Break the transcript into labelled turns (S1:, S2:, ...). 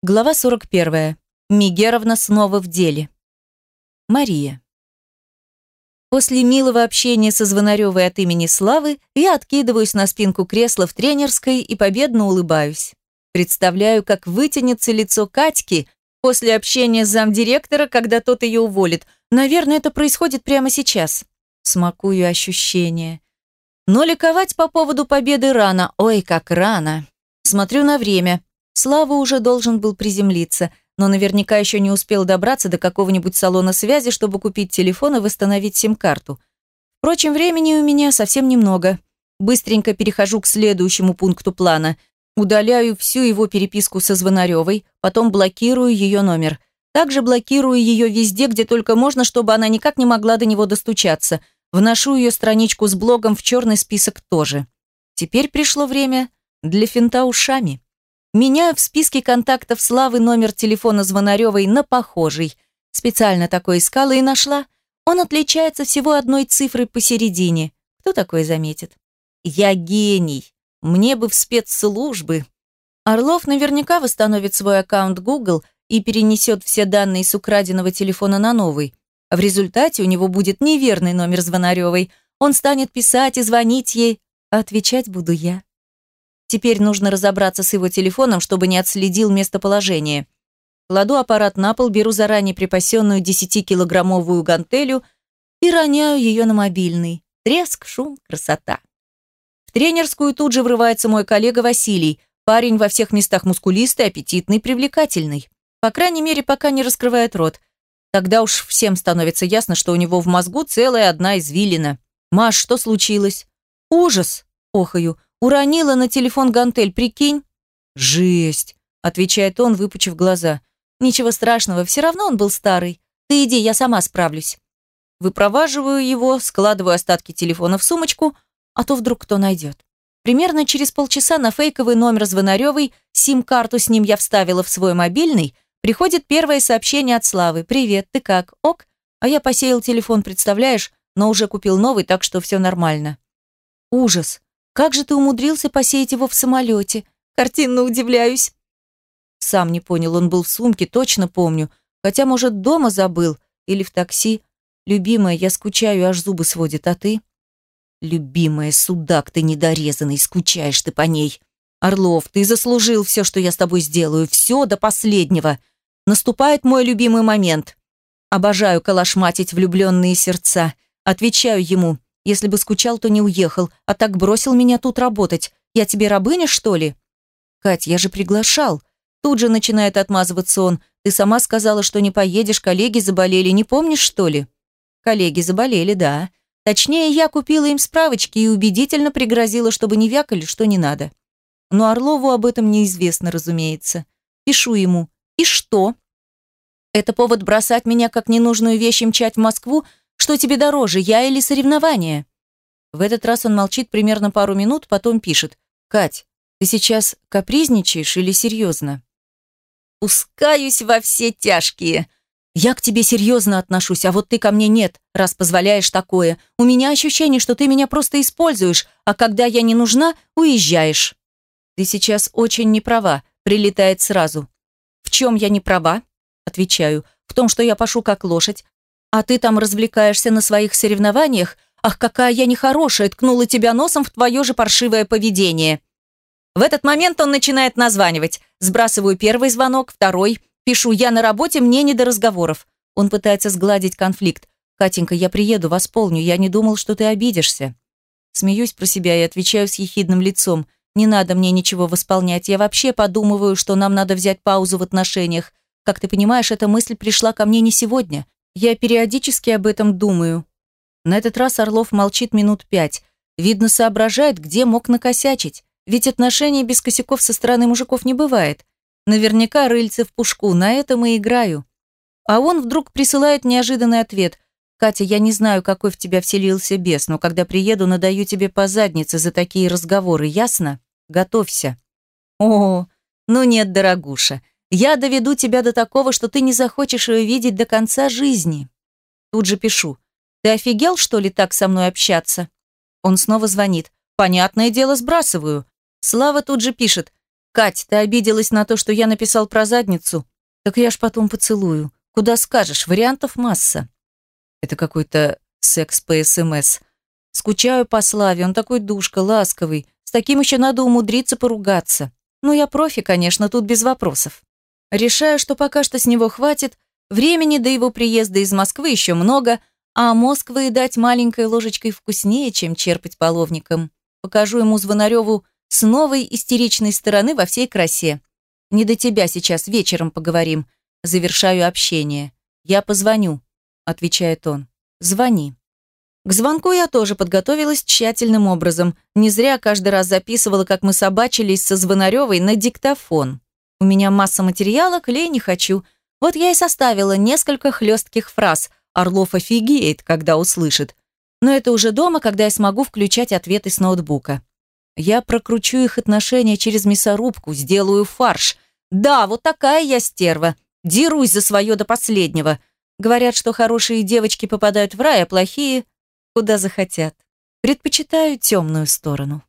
S1: Глава 41. Мигеровна снова в деле. Мария. После милого общения со Звонаревой от имени Славы я откидываюсь на спинку кресла в тренерской и победно улыбаюсь. Представляю, как вытянется лицо Катьки после общения с замдиректора, когда тот ее уволит. Наверное, это происходит прямо сейчас. Смакую ощущения. Но ликовать по поводу победы рано. Ой, как рано. Смотрю на время. Слава уже должен был приземлиться, но наверняка еще не успел добраться до какого-нибудь салона связи, чтобы купить телефон и восстановить сим-карту. Впрочем, времени у меня совсем немного. Быстренько перехожу к следующему пункту плана. Удаляю всю его переписку со Звонаревой, потом блокирую ее номер. Также блокирую ее везде, где только можно, чтобы она никак не могла до него достучаться. Вношу ее страничку с блогом в черный список тоже. Теперь пришло время для финта ушами. Меняю в списке контактов Славы номер телефона Звонаревой на похожий. Специально такой искала и нашла. Он отличается всего одной цифрой посередине. Кто такой заметит? Я гений. Мне бы в спецслужбы. Орлов наверняка восстановит свой аккаунт Google и перенесет все данные с украденного телефона на новый. В результате у него будет неверный номер Звонаревой. Он станет писать и звонить ей, а отвечать буду я. Теперь нужно разобраться с его телефоном, чтобы не отследил местоположение. Кладу аппарат на пол, беру заранее припасенную 10-килограммовую гантелю и роняю ее на мобильный. Треск, шум, красота. В тренерскую тут же врывается мой коллега Василий. Парень во всех местах мускулистый, аппетитный, привлекательный. По крайней мере, пока не раскрывает рот. Тогда уж всем становится ясно, что у него в мозгу целая одна извилина. «Маш, что случилось?» «Ужас!» – охаю. Уронила на телефон гантель, прикинь?» «Жесть», — отвечает он, выпучив глаза. «Ничего страшного, все равно он был старый. Ты иди, я сама справлюсь». Выпроваживаю его, складываю остатки телефона в сумочку, а то вдруг кто найдет. Примерно через полчаса на фейковый номер Звонаревой, сим-карту с ним я вставила в свой мобильный, приходит первое сообщение от Славы. «Привет, ты как? Ок?» А я посеял телефон, представляешь, но уже купил новый, так что все нормально. Ужас. Как же ты умудрился посеять его в самолете? Картинно удивляюсь. Сам не понял, он был в сумке, точно помню. Хотя, может, дома забыл или в такси. Любимая, я скучаю, аж зубы сводит, а ты? Любимая, судак ты недорезанный, скучаешь ты по ней. Орлов, ты заслужил все, что я с тобой сделаю, все до последнего. Наступает мой любимый момент. Обожаю калашматить влюбленные сердца. Отвечаю ему – если бы скучал, то не уехал, а так бросил меня тут работать. Я тебе рабыня, что ли? Кать, я же приглашал. Тут же начинает отмазываться он. Ты сама сказала, что не поедешь, коллеги заболели, не помнишь, что ли? Коллеги заболели, да. Точнее, я купила им справочки и убедительно пригрозила, чтобы не вякали, что не надо. Но Орлову об этом неизвестно, разумеется. Пишу ему. И что? Это повод бросать меня как ненужную вещь и мчать в Москву, что тебе дороже, я или соревнования?» В этот раз он молчит примерно пару минут, потом пишет. «Кать, ты сейчас капризничаешь или серьезно?» «Пускаюсь во все тяжкие. Я к тебе серьезно отношусь, а вот ты ко мне нет, раз позволяешь такое. У меня ощущение, что ты меня просто используешь, а когда я не нужна, уезжаешь». «Ты сейчас очень не права», прилетает сразу. «В чем я не права?» Отвечаю. «В том, что я пашу как лошадь, а ты там развлекаешься на своих соревнованиях? Ах, какая я нехорошая, ткнула тебя носом в твое же паршивое поведение. В этот момент он начинает названивать. Сбрасываю первый звонок, второй. Пишу, я на работе, мне не до разговоров. Он пытается сгладить конфликт. «Катенька, я приеду, восполню, я не думал, что ты обидишься». Смеюсь про себя и отвечаю с ехидным лицом. «Не надо мне ничего восполнять, я вообще подумываю, что нам надо взять паузу в отношениях. Как ты понимаешь, эта мысль пришла ко мне не сегодня. Я периодически об этом думаю. На этот раз Орлов молчит минут пять. Видно, соображает, где мог накосячить. Ведь отношений без косяков со стороны мужиков не бывает. Наверняка рыльце в пушку, на этом и играю. А он вдруг присылает неожиданный ответ. «Катя, я не знаю, какой в тебя вселился бес, но когда приеду, надаю тебе по заднице за такие разговоры, ясно? Готовься». «О, ну нет, дорогуша, я доведу тебя до такого, что ты не захочешь ее видеть до конца жизни. Тут же пишу. Ты офигел, что ли, так со мной общаться? Он снова звонит. Понятное дело, сбрасываю. Слава тут же пишет. Кать, ты обиделась на то, что я написал про задницу? Так я ж потом поцелую. Куда скажешь, вариантов масса. Это какой-то секс по СМС. Скучаю по Славе, он такой душка, ласковый. С таким еще надо умудриться поругаться. Ну, я профи, конечно, тут без вопросов. Решаю, что пока что с него хватит, времени до его приезда из Москвы еще много, а мозг выедать маленькой ложечкой вкуснее, чем черпать половником. Покажу ему Звонареву с новой истеричной стороны во всей красе. Не до тебя сейчас, вечером поговорим. Завершаю общение. Я позвоню, отвечает он. Звони. К звонку я тоже подготовилась тщательным образом. Не зря каждый раз записывала, как мы собачились со Звонаревой на диктофон. У меня масса материала, клей не хочу. Вот я и составила несколько хлестких фраз. Орлов офигеет, когда услышит. Но это уже дома, когда я смогу включать ответы с ноутбука. Я прокручу их отношения через мясорубку, сделаю фарш. Да, вот такая я стерва. Дерусь за свое до последнего. Говорят, что хорошие девочки попадают в рай, а плохие – куда захотят. Предпочитаю темную сторону.